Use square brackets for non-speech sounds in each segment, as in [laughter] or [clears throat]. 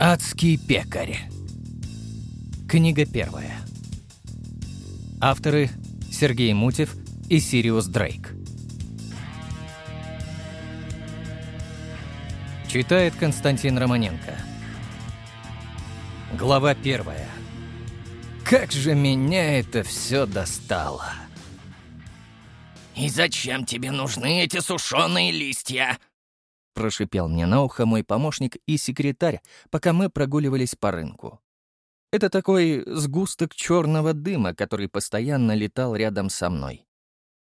Адский пекарь. Книга первая. Авторы Сергей Мутев и Сириус Дрейк. Читает Константин Романенко. Глава первая. Как же меня это все достало. «И зачем тебе нужны эти сушеные листья?» Прошипел мне на ухо мой помощник и секретарь, пока мы прогуливались по рынку. Это такой сгусток черного дыма, который постоянно летал рядом со мной.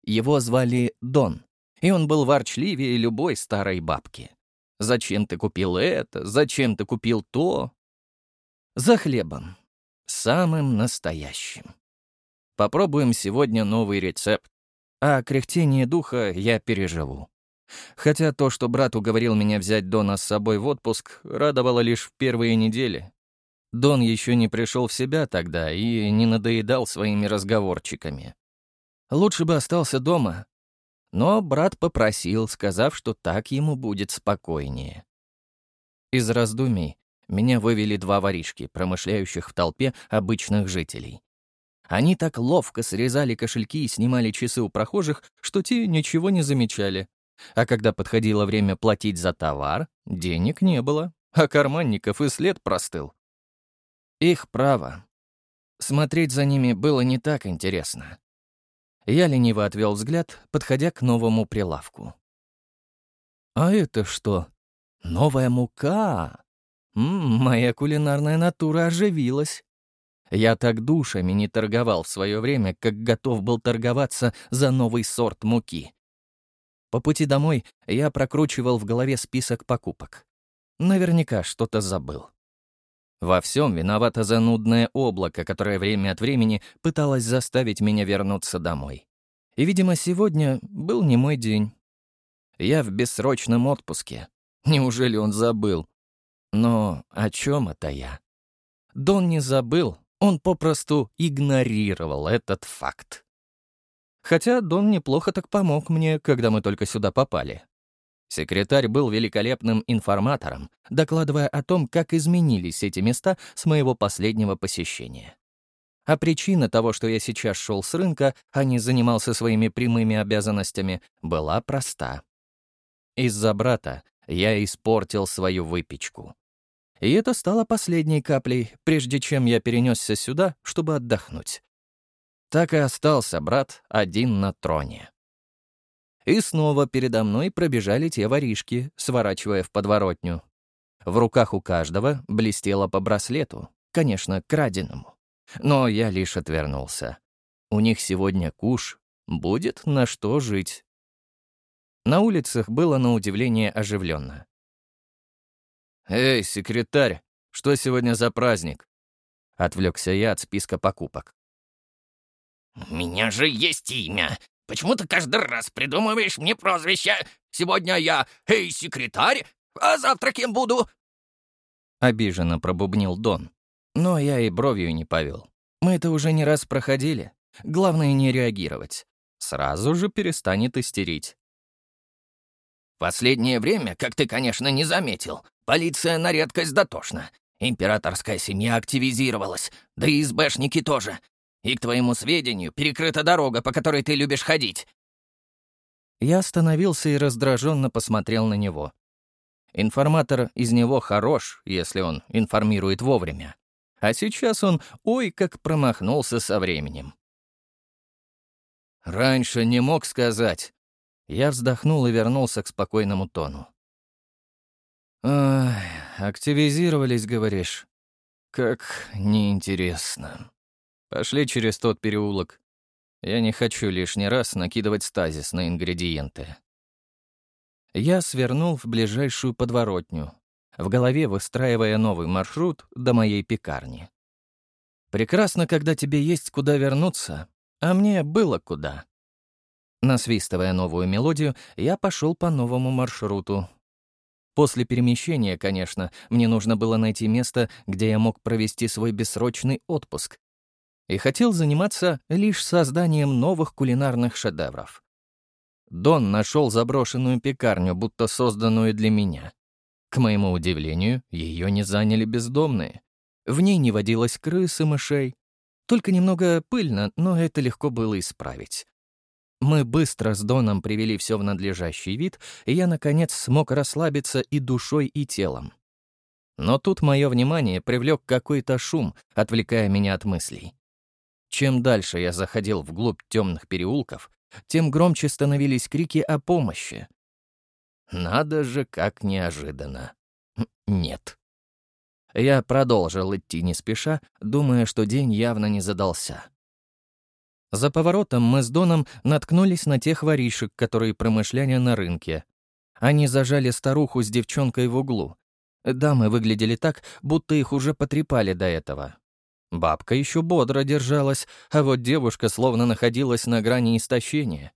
Его звали Дон, и он был ворчливее любой старой бабки. «Зачем ты купил это? Зачем ты купил то?» За хлебом. Самым настоящим. Попробуем сегодня новый рецепт, а кряхтение духа я переживу. Хотя то, что брат уговорил меня взять Дона с собой в отпуск, радовало лишь в первые недели. Дон еще не пришел в себя тогда и не надоедал своими разговорчиками. Лучше бы остался дома. Но брат попросил, сказав, что так ему будет спокойнее. Из раздумий меня вывели два воришки, промышляющих в толпе обычных жителей. Они так ловко срезали кошельки и снимали часы у прохожих, что те ничего не замечали. А когда подходило время платить за товар, денег не было, а карманников и след простыл. Их право. Смотреть за ними было не так интересно. Я лениво отвел взгляд, подходя к новому прилавку. «А это что? Новая мука? М -м, моя кулинарная натура оживилась. Я так душами не торговал в свое время, как готов был торговаться за новый сорт муки. По пути домой я прокручивал в голове список покупок. Наверняка что-то забыл. Во всем виновато занудное облако, которое время от времени пыталось заставить меня вернуться домой. И, видимо, сегодня был не мой день. Я в бессрочном отпуске. Неужели он забыл? Но о чем это я? Дон не забыл, он попросту игнорировал этот факт. Хотя Дон неплохо так помог мне, когда мы только сюда попали. Секретарь был великолепным информатором, докладывая о том, как изменились эти места с моего последнего посещения. А причина того, что я сейчас шел с рынка, а не занимался своими прямыми обязанностями, была проста. Из-за брата я испортил свою выпечку. И это стало последней каплей, прежде чем я перенесся сюда, чтобы отдохнуть. Так и остался брат один на троне. И снова передо мной пробежали те воришки, сворачивая в подворотню. В руках у каждого блестело по браслету, конечно, краденому. Но я лишь отвернулся. У них сегодня куш, будет на что жить. На улицах было на удивление оживленно. «Эй, секретарь, что сегодня за праздник?» Отвлекся я от списка покупок. «У меня же есть имя. Почему ты каждый раз придумываешь мне прозвище? Сегодня я «Эй, секретарь», а завтра кем буду?» Обиженно пробубнил Дон. Но я и бровью не повел. Мы это уже не раз проходили. Главное не реагировать. Сразу же перестанет истерить. «Последнее время, как ты, конечно, не заметил, полиция на редкость дотошна. Императорская семья активизировалась, да и СБшники тоже. И, к твоему сведению, перекрыта дорога, по которой ты любишь ходить». Я остановился и раздраженно посмотрел на него. Информатор из него хорош, если он информирует вовремя. А сейчас он, ой, как промахнулся со временем. «Раньше не мог сказать». Я вздохнул и вернулся к спокойному тону. «Ай, активизировались, говоришь? Как неинтересно». Пошли через тот переулок. Я не хочу лишний раз накидывать стазис на ингредиенты. Я свернул в ближайшую подворотню, в голове выстраивая новый маршрут до моей пекарни. Прекрасно, когда тебе есть куда вернуться, а мне было куда. Насвистывая новую мелодию, я пошел по новому маршруту. После перемещения, конечно, мне нужно было найти место, где я мог провести свой бессрочный отпуск, и хотел заниматься лишь созданием новых кулинарных шедевров. Дон нашел заброшенную пекарню, будто созданную для меня. К моему удивлению, ее не заняли бездомные. В ней не водилось крыс и мышей. Только немного пыльно, но это легко было исправить. Мы быстро с Доном привели все в надлежащий вид, и я, наконец, смог расслабиться и душой, и телом. Но тут мое внимание привлек какой-то шум, отвлекая меня от мыслей. Чем дальше я заходил вглубь темных переулков, тем громче становились крики о помощи. Надо же, как неожиданно. Нет. Я продолжил идти не спеша, думая, что день явно не задался. За поворотом мы с Доном наткнулись на тех воришек, которые промышляли на рынке. Они зажали старуху с девчонкой в углу. Дамы выглядели так, будто их уже потрепали до этого. Бабка еще бодро держалась, а вот девушка словно находилась на грани истощения.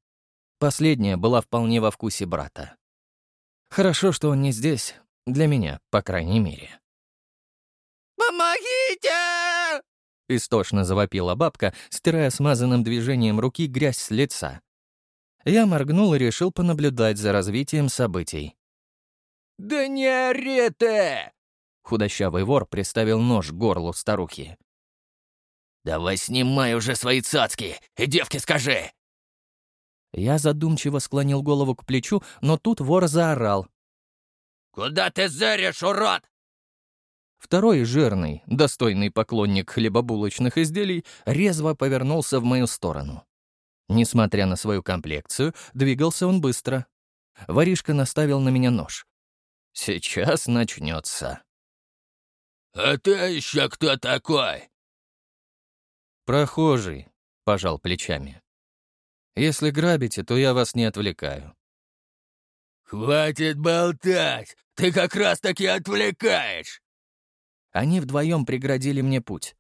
Последняя была вполне во вкусе брата. Хорошо, что он не здесь, для меня, по крайней мере. «Помогите!» — истошно завопила бабка, стирая смазанным движением руки грязь с лица. Я моргнул и решил понаблюдать за развитием событий. «Да не ори ты!» Худощавый вор приставил нож к горлу старухи. «Давай снимай уже свои цацки, и девке скажи!» Я задумчиво склонил голову к плечу, но тут вор заорал. «Куда ты заришь, урод?» Второй жирный, достойный поклонник хлебобулочных изделий, резво повернулся в мою сторону. Несмотря на свою комплекцию, двигался он быстро. Воришка наставил на меня нож. «Сейчас начнется». «А ты еще кто такой?» «Прохожий», — пожал плечами. «Если грабите, то я вас не отвлекаю». «Хватит болтать! Ты как раз-таки отвлекаешь!» Они вдвоем преградили мне путь.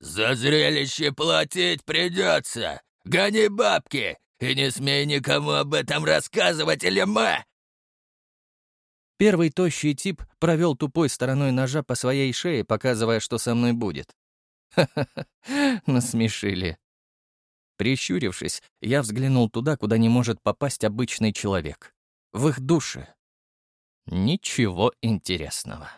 «За зрелище платить придется! Гони бабки! И не смей никому об этом рассказывать, или мы!» Первый тощий тип провел тупой стороной ножа по своей шее, показывая, что со мной будет. Ха-ха-ха, [laughs] насмешили. Прищурившись, я взглянул туда, куда не может попасть обычный человек. В их душе. Ничего интересного.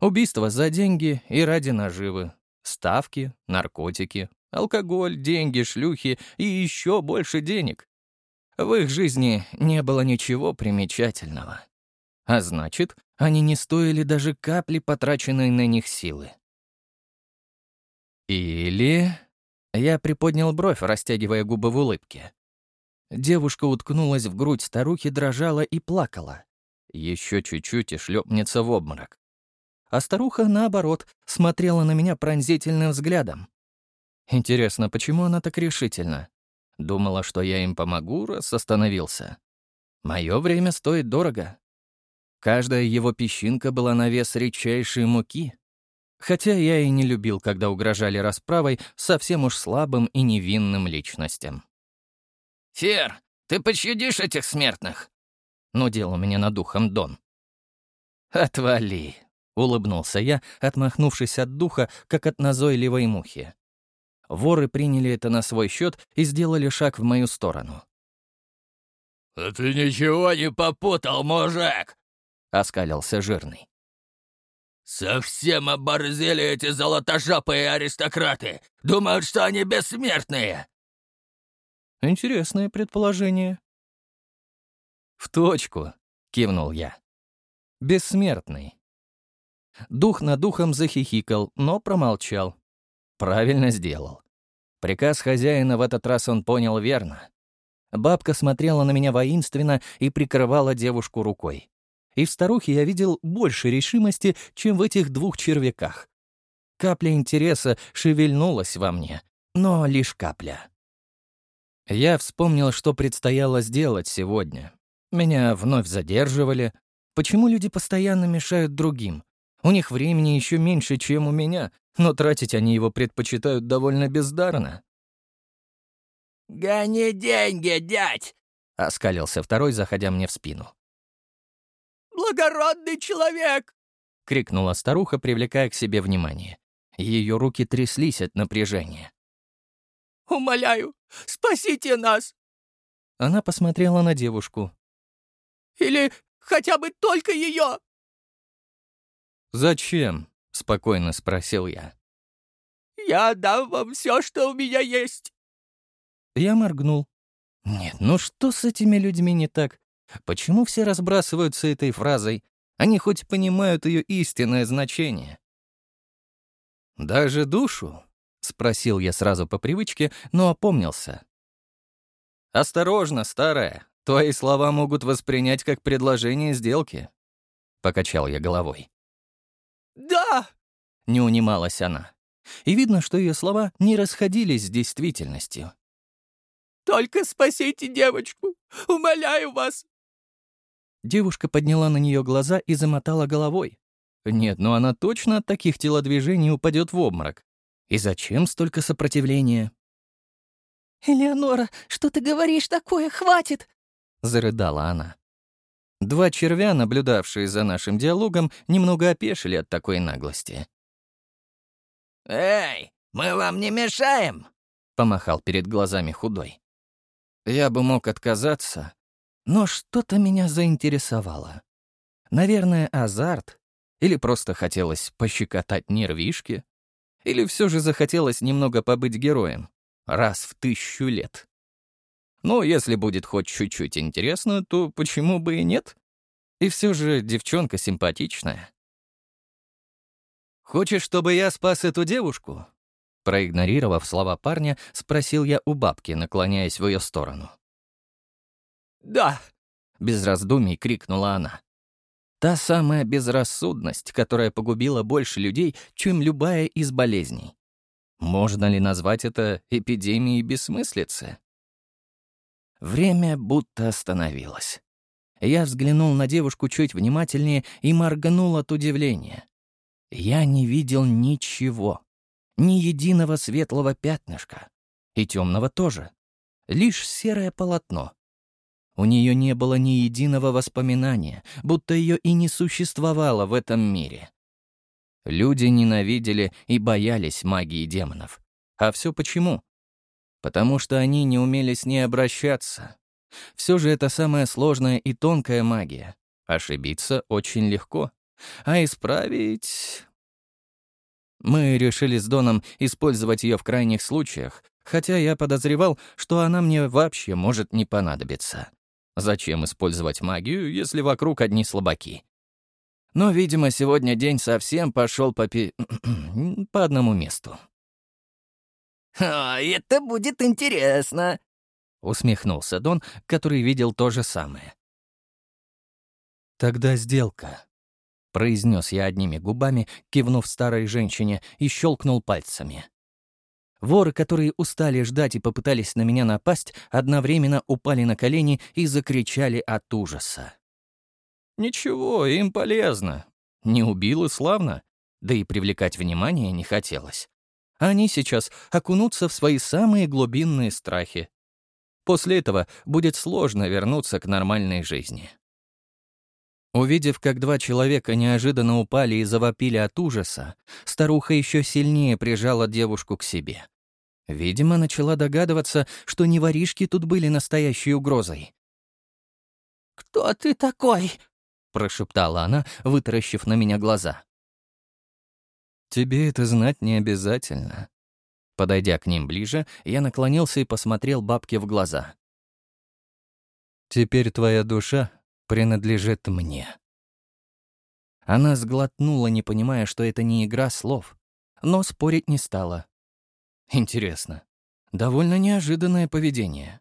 Убийство за деньги и ради наживы. Ставки, наркотики, алкоголь, деньги, шлюхи и еще больше денег. В их жизни не было ничего примечательного. А значит, они не стоили даже капли потраченной на них силы. Или... Я приподнял бровь, растягивая губы в улыбке. Девушка уткнулась в грудь старухи, дрожала и плакала. Еще чуть-чуть и шлепнется в обморок. А старуха, наоборот, смотрела на меня пронзительным взглядом. Интересно, почему она так решительна? Думала, что я им помогу, раз остановился. Мое время стоит дорого. Каждая его песчинка была на вес редчайшей муки. Хотя я и не любил, когда угрожали расправой совсем уж слабым и невинным личностям. «Фер, ты пощадишь этих смертных?» — нудел у меня над духом Дон. «Отвали!» — улыбнулся я, отмахнувшись от духа, как от назойливой мухи. Воры приняли это на свой счет и сделали шаг в мою сторону. «А ты ничего не попутал, мужик!» — оскалился жирный. «Совсем оборзели эти золотожопые аристократы! Думают, что они бессмертные!» Интересное предположение. «В точку», — кивнул я. «Бессмертный». Дух над духом захихикал, но промолчал. Правильно сделал. Приказ хозяина в этот раз он понял верно. Бабка смотрела на меня воинственно и прикрывала девушку рукой и в старухе я видел больше решимости, чем в этих двух червяках. Капля интереса шевельнулась во мне, но лишь капля. Я вспомнил, что предстояло сделать сегодня. Меня вновь задерживали. Почему люди постоянно мешают другим? У них времени еще меньше, чем у меня, но тратить они его предпочитают довольно бездарно. «Гони деньги, дядь!» — оскалился второй, заходя мне в спину благородный человек!» — крикнула старуха, привлекая к себе внимание. Ее руки тряслись от напряжения. «Умоляю, спасите нас!» Она посмотрела на девушку. «Или Хотя бы только ее!» «Зачем?» — спокойно спросил я. «Я отдам вам все, что у меня есть!» Я моргнул. Нет, ну что с этими людьми не так? Почему все разбрасываются этой фразой? Они хоть понимают ее истинное значение. «Даже душу?» — спросил я сразу по привычке, но опомнился. «Осторожно, старая, твои слова могут воспринять как предложение сделки», — покачал я головой. «Да!» — не унималась она. И видно, что ее слова не расходились с действительностью. «Только спасите девочку! Умоляю вас!» Девушка подняла на нее глаза и замотала головой. Нет, ну она точно от таких телодвижений упадет в обморок. И зачем столько сопротивления? «Элеонора, что ты говоришь такое? Хватит!» — зарыдала она. Два червя, наблюдавшие за нашим диалогом, немного опешили от такой наглости. «Эй, мы вам не мешаем?» — помахал перед глазами худой. Я бы мог отказаться, но что-то меня заинтересовало. Наверное, азарт. Или просто хотелось пощекотать нервишки. Или все же захотелось немного побыть героем. Раз в тысячу лет. Ну, если будет хоть чуть-чуть интересно, то почему бы и нет? И все же девчонка симпатичная. «Хочешь, чтобы я спас эту девушку?» Проигнорировав слова парня, спросил я у бабки, наклоняясь в ее сторону. «Да!» — без раздумий крикнула она. Та самая безрассудность, которая погубила больше людей, чем любая из болезней. Можно ли назвать это эпидемией бессмыслицы? Время будто остановилось. Я взглянул на девушку чуть внимательнее и моргнул от удивления. Я не видел ничего. Ни единого светлого пятнышка. И темного тоже. Лишь серое полотно. У нее не было ни единого воспоминания, будто ее и не существовало в этом мире. Люди ненавидели и боялись магии демонов. А все почему? Потому что они не умели с ней обращаться. Все же это самая сложная и тонкая магия. Ошибиться очень легко. А исправить... Мы решили с Доном использовать ее в крайних случаях, хотя я подозревал, что она мне вообще может не понадобиться. Зачем использовать магию, если вокруг одни слабаки? Но, видимо, сегодня день совсем пошел по пи... [clears throat] по одному месту. «О, это будет интересно!» — усмехнулся Дон, который видел то же самое. «Тогда сделка», — произнес я одними губами, кивнув старой женщине и щелкнул пальцами. Воры, которые устали ждать и попытались на меня напасть, одновременно упали на колени и закричали от ужаса. Ничего, им полезно. Не убил и славно. Да и привлекать внимание не хотелось. Они сейчас окунутся в свои самые глубинные страхи. После этого будет сложно вернуться к нормальной жизни. Увидев, как два человека неожиданно упали и завопили от ужаса, старуха еще сильнее прижала девушку к себе. Видимо, начала догадываться, что не воришки тут были настоящей угрозой. «Кто ты такой?» — прошептала она, вытаращив на меня глаза. «Тебе это знать не обязательно». Подойдя к ним ближе, я наклонился и посмотрел бабке в глаза. «Теперь твоя душа принадлежит мне». Она сглотнула, не понимая, что это не игра слов, но спорить не стала. Интересно, довольно неожиданное поведение.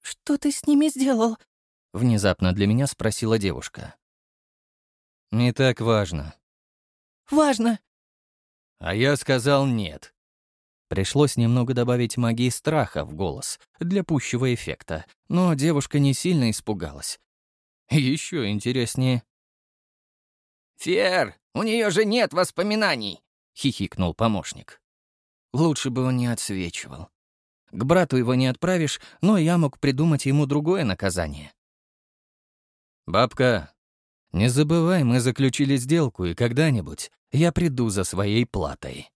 «Что ты с ними сделал?» — внезапно для меня спросила девушка. «Не так важно». «Важно». А я сказал нет. Пришлось немного добавить магии страха в голос для пущего эффекта, но девушка не сильно испугалась. Еще интереснее. «Фер, у нее же нет воспоминаний!» — хихикнул помощник. Лучше бы он не отсвечивал. К брату его не отправишь, но я мог придумать ему другое наказание. «Бабка, не забывай, мы заключили сделку, и когда-нибудь я приду за своей платой».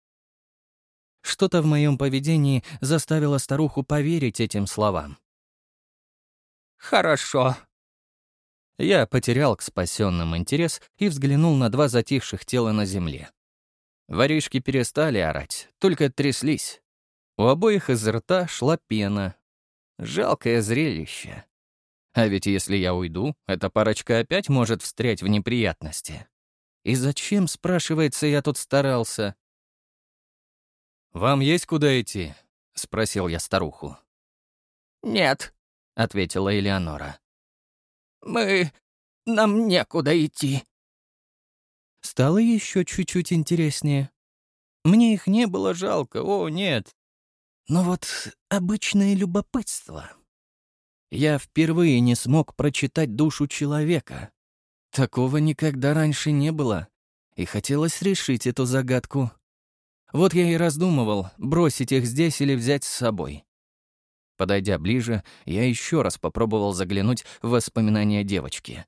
Что-то в моем поведении заставило старуху поверить этим словам. «Хорошо». Я потерял к спасенным интерес и взглянул на два затихших тела на земле. Воришки перестали орать, только тряслись. У обоих из рта шла пена. Жалкое зрелище. А ведь если я уйду, эта парочка опять может встрять в неприятности. И зачем, спрашивается, я тут старался? «Вам есть куда идти?» — спросил я старуху. «Нет», — ответила Элеонора. «Мы... нам некуда идти». Стало еще чуть-чуть интереснее. Мне их не было жалко, о, нет. Но вот обычное любопытство. Я впервые не смог прочитать душу человека. Такого никогда раньше не было, и хотелось решить эту загадку. Вот я и раздумывал, бросить их здесь или взять с собой. Подойдя ближе, я еще раз попробовал заглянуть в воспоминания девочки.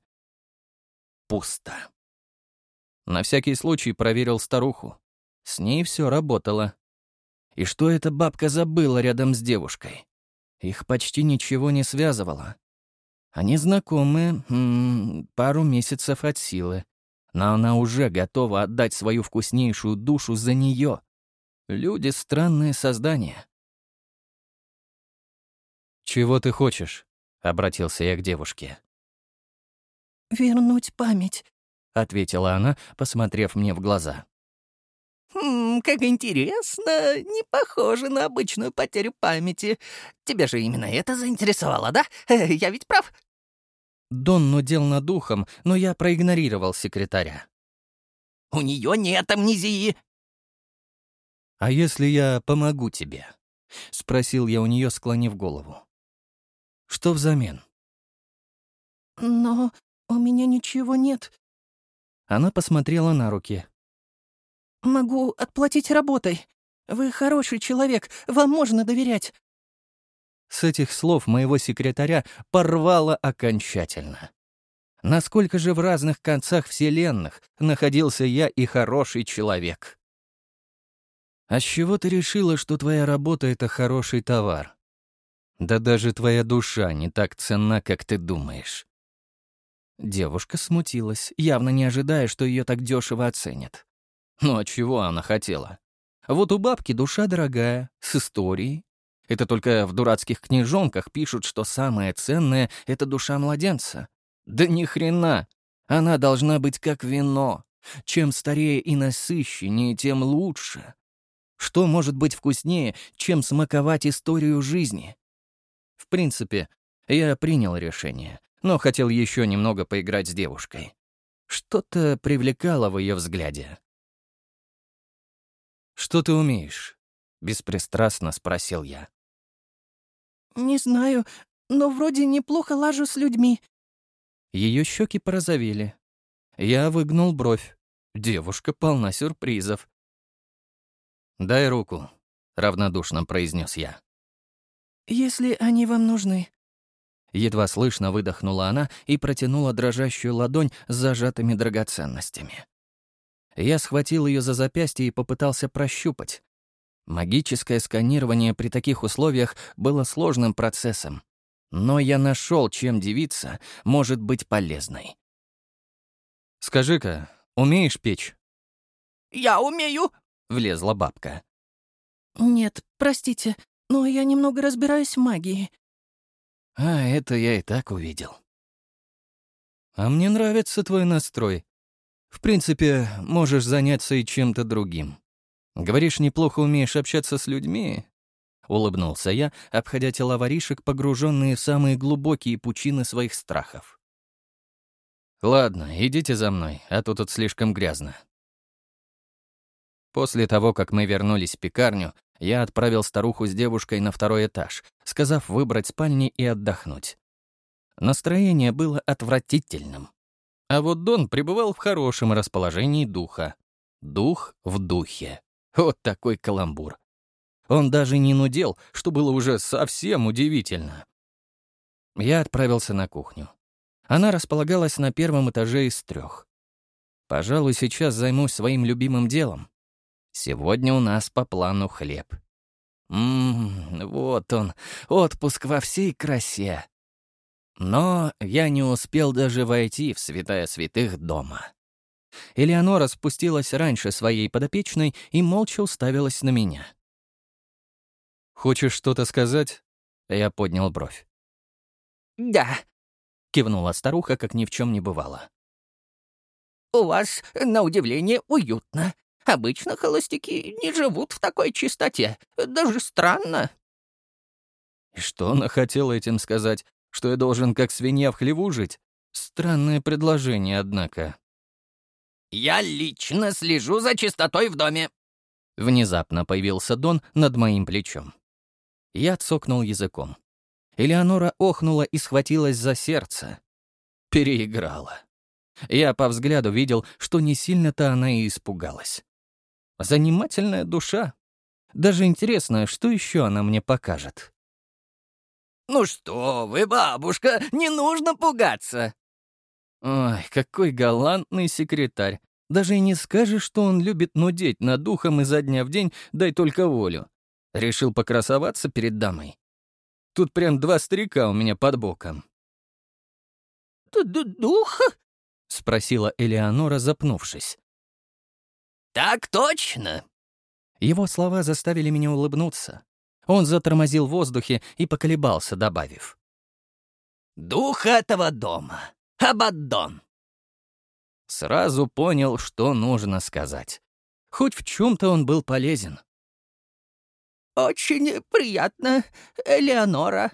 Пусто. На всякий случай проверил старуху. С ней все работало. И что эта бабка забыла рядом с девушкой? Их почти ничего не связывало. Они знакомы м -м, пару месяцев от силы, но она уже готова отдать свою вкуснейшую душу за нее. Люди — странные создания. «Чего ты хочешь?» — обратился я к девушке. «Вернуть память», — ответила она, посмотрев мне в глаза. «Хм, как интересно. Не похоже на обычную потерю памяти. Тебя же именно это заинтересовало, да? Э, я ведь прав?» Дон нудел над ухом, но я проигнорировал секретаря. «У нее нет амнезии!» «А если я помогу тебе?» — спросил я у нее, склонив голову. «Что взамен?» «Но у меня ничего нет». Она посмотрела на руки. «Могу отплатить работой. Вы хороший человек, вам можно доверять». С этих слов моего секретаря порвало окончательно. Насколько же в разных концах вселенных находился я и хороший человек. «А с чего ты решила, что твоя работа — это хороший товар? Да даже твоя душа не так ценна, как ты думаешь». Девушка смутилась, явно не ожидая, что ее так дешево оценят. Ну а чего она хотела? Вот у бабки душа дорогая, с историей. Это только в дурацких книжонках пишут, что самое ценное — это душа младенца. Да ни хрена! Она должна быть как вино. Чем старее и насыщеннее, тем лучше. Что может быть вкуснее, чем смаковать историю жизни? В принципе, я принял решение, но хотел еще немного поиграть с девушкой. Что-то привлекало в ее взгляде. «Что ты умеешь?» — беспристрастно спросил я. «Не знаю, но вроде неплохо лажу с людьми». Ее щеки порозовели. Я выгнул бровь. Девушка полна сюрпризов. «Дай руку», — равнодушно произнес я. «Если они вам нужны». Едва слышно выдохнула она и протянула дрожащую ладонь с зажатыми драгоценностями. Я схватил ее за запястье и попытался прощупать. Магическое сканирование при таких условиях было сложным процессом. Но я нашел, чем девица может быть полезной. «Скажи-ка, умеешь печь?» «Я умею!» — влезла бабка. «Нет, простите, но я немного разбираюсь в магии». «А, это я и так увидел». «А мне нравится твой настрой. В принципе, можешь заняться и чем-то другим. Говоришь, неплохо умеешь общаться с людьми?» Улыбнулся я, обходя тела воришек, погруженные в самые глубокие пучины своих страхов. «Ладно, идите за мной, а то тут слишком грязно». После того, как мы вернулись в пекарню, я отправил старуху с девушкой на второй этаж, сказав выбрать спальни и отдохнуть. Настроение было отвратительным. А вот Дон пребывал в хорошем расположении духа. Дух в духе. Вот такой каламбур. Он даже не нудел, что было уже совсем удивительно. Я отправился на кухню. Она располагалась на первом этаже из трех. Пожалуй, сейчас займусь своим любимым делом. Сегодня у нас по плану хлеб. Ммм, вот он, отпуск во всей красе. Но я не успел даже войти в святая святых дома. Элеонора спустилась раньше своей подопечной и молча уставилась на меня. «Хочешь что-то сказать?» Я поднял бровь. «Да», — кивнула старуха, как ни в чем не бывало. «У вас, на удивление, уютно. Обычно холостяки не живут в такой чистоте. Даже странно». И что она хотела этим сказать? Что я должен как свинья в хлеву жить? Странное предложение, однако. «Я лично слежу за чистотой в доме». Внезапно появился Дон над моим плечом. Я цокнул языком. Элеонора охнула и схватилась за сердце. Переиграла. Я по взгляду видел, что не сильно-то она и испугалась. Занимательная душа. Даже интересно, что еще она мне покажет. «Ну что вы, бабушка, не нужно пугаться!» Ой, какой галантный секретарь. Даже и не скажешь, что он любит нудеть над духом изо дня в день, дай только волю. Решил покрасоваться перед дамой. Тут прям два старика у меня под боком. «Дух?» — спросила Элеонора, запнувшись. «Так точно!» Его слова заставили меня улыбнуться. Он затормозил в воздухе и поколебался, добавив. «Дух этого дома. Абаддон!» Сразу понял, что нужно сказать. Хоть в чем то он был полезен. «Очень приятно, Элеонора».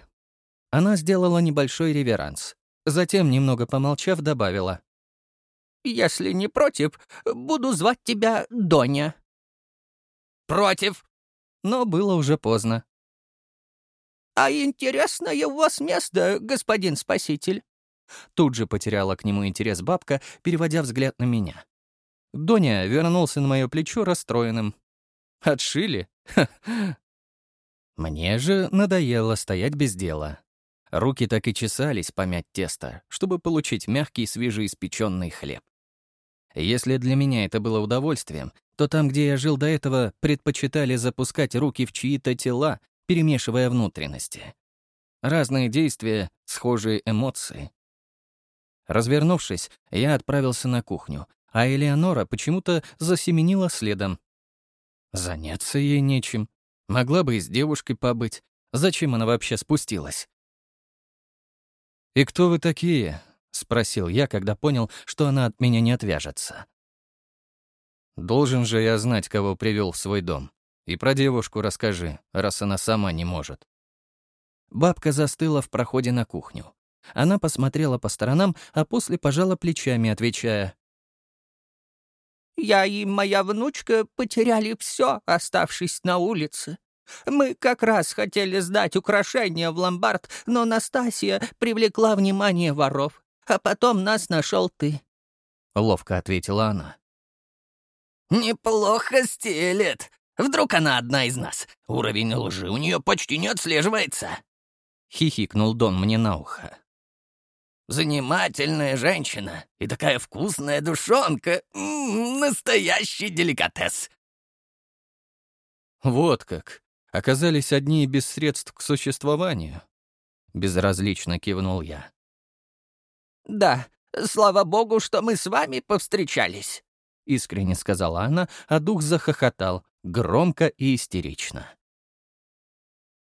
Она сделала небольшой реверанс. Затем, немного помолчав, добавила. «Если не против, буду звать тебя Доня». «Против!» Но было уже поздно. «А интересное у вас место, господин спаситель». Тут же потеряла к нему интерес бабка, переводя взгляд на меня. Доня вернулся на мое плечо расстроенным. «Отшили? Мне же надоело стоять без дела. Руки так и чесались помять тесто, чтобы получить мягкий свежеиспеченный хлеб. Если для меня это было удовольствием, то там, где я жил до этого, предпочитали запускать руки в чьи-то тела, перемешивая внутренности. Разные действия, схожие эмоции. Развернувшись, я отправился на кухню, а Элеонора почему-то засеменила следом. Заняться ей нечем. Могла бы и с девушкой побыть. Зачем она вообще спустилась? «И кто вы такие?» — спросил я, когда понял, что она от меня не отвяжется. «Должен же я знать, кого привел в свой дом. И про девушку расскажи, раз она сама не может». Бабка застыла в проходе на кухню. Она посмотрела по сторонам, а после пожала плечами, отвечая. «Я и моя внучка потеряли все, оставшись на улице. Мы как раз хотели сдать украшения в ломбард, но Настасья привлекла внимание воров, а потом нас нашел ты». Ловко ответила она. «Неплохо стелет. Вдруг она одна из нас. Уровень лжи у нее почти не отслеживается». Хихикнул Дон мне на ухо. Занимательная женщина и такая вкусная душонка. М -м, настоящий деликатес. Вот как. Оказались одни без средств к существованию. Безразлично кивнул я. «Да, слава богу, что мы с вами повстречались», — искренне сказала она, а дух захохотал, громко и истерично.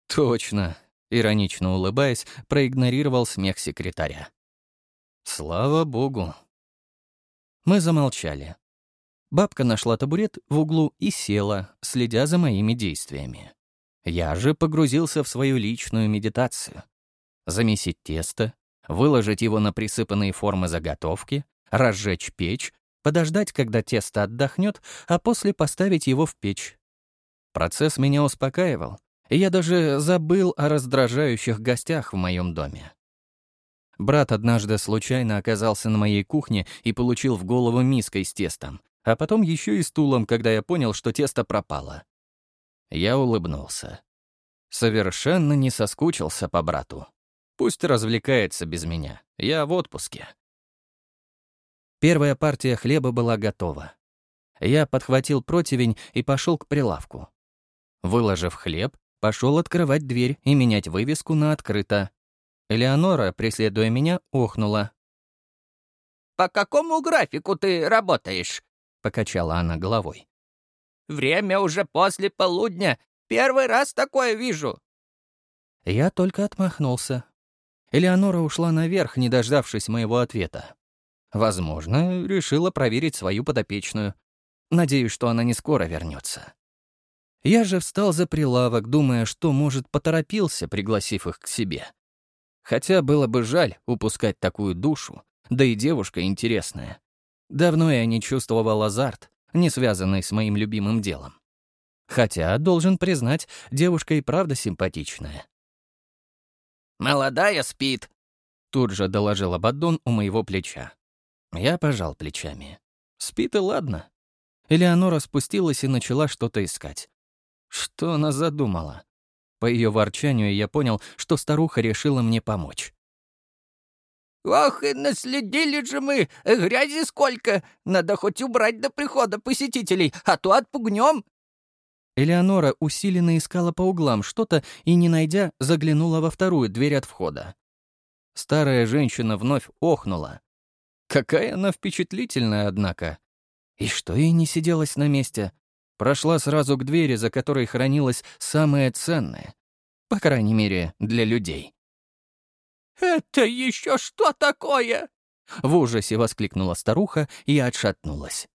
«Точно», — иронично улыбаясь, проигнорировал смех секретаря. Слава богу. Мы замолчали. Бабка нашла табурет в углу и села, следя за моими действиями. Я же погрузился в свою личную медитацию. Замесить тесто, выложить его на присыпанные формы заготовки, разжечь печь, подождать, когда тесто отдохнет, а после поставить его в печь. Процесс меня успокаивал, и я даже забыл о раздражающих гостях в моем доме. Брат однажды случайно оказался на моей кухне и получил в голову миской с тестом, а потом еще и стулом, когда я понял, что тесто пропало. Я улыбнулся. Совершенно не соскучился по брату. Пусть развлекается без меня. Я в отпуске. Первая партия хлеба была готова. Я подхватил противень и пошел к прилавку. Выложив хлеб, пошел открывать дверь и менять вывеску на открыто Элеонора, преследуя меня, охнула. «По какому графику ты работаешь?» — покачала она головой. «Время уже после полудня. Первый раз такое вижу». Я только отмахнулся. Элеонора ушла наверх, не дождавшись моего ответа. Возможно, решила проверить свою подопечную. Надеюсь, что она не скоро вернется. Я же встал за прилавок, думая, что, может, поторопился, пригласив их к себе. Хотя было бы жаль упускать такую душу, да и девушка интересная. Давно я не чувствовал азарт, не связанный с моим любимым делом. Хотя, должен признать, девушка и правда симпатичная. «Молодая спит», — тут же доложил Абаддон у моего плеча. Я пожал плечами. Спит и ладно. Элеонора спустилась и начала что-то искать. Что она задумала? По ее ворчанию я понял, что старуха решила мне помочь. «Ох, и наследили же мы! Грязи сколько! Надо хоть убрать до прихода посетителей, а то отпугнем!» Элеонора усиленно искала по углам что-то и, не найдя, заглянула во вторую дверь от входа. Старая женщина вновь охнула. Какая она впечатлительная, однако. И что ей не сиделось на месте? Прошла сразу к двери, за которой хранилось самое ценное. По крайней мере, для людей. «Это еще что такое?» В ужасе воскликнула старуха и отшатнулась.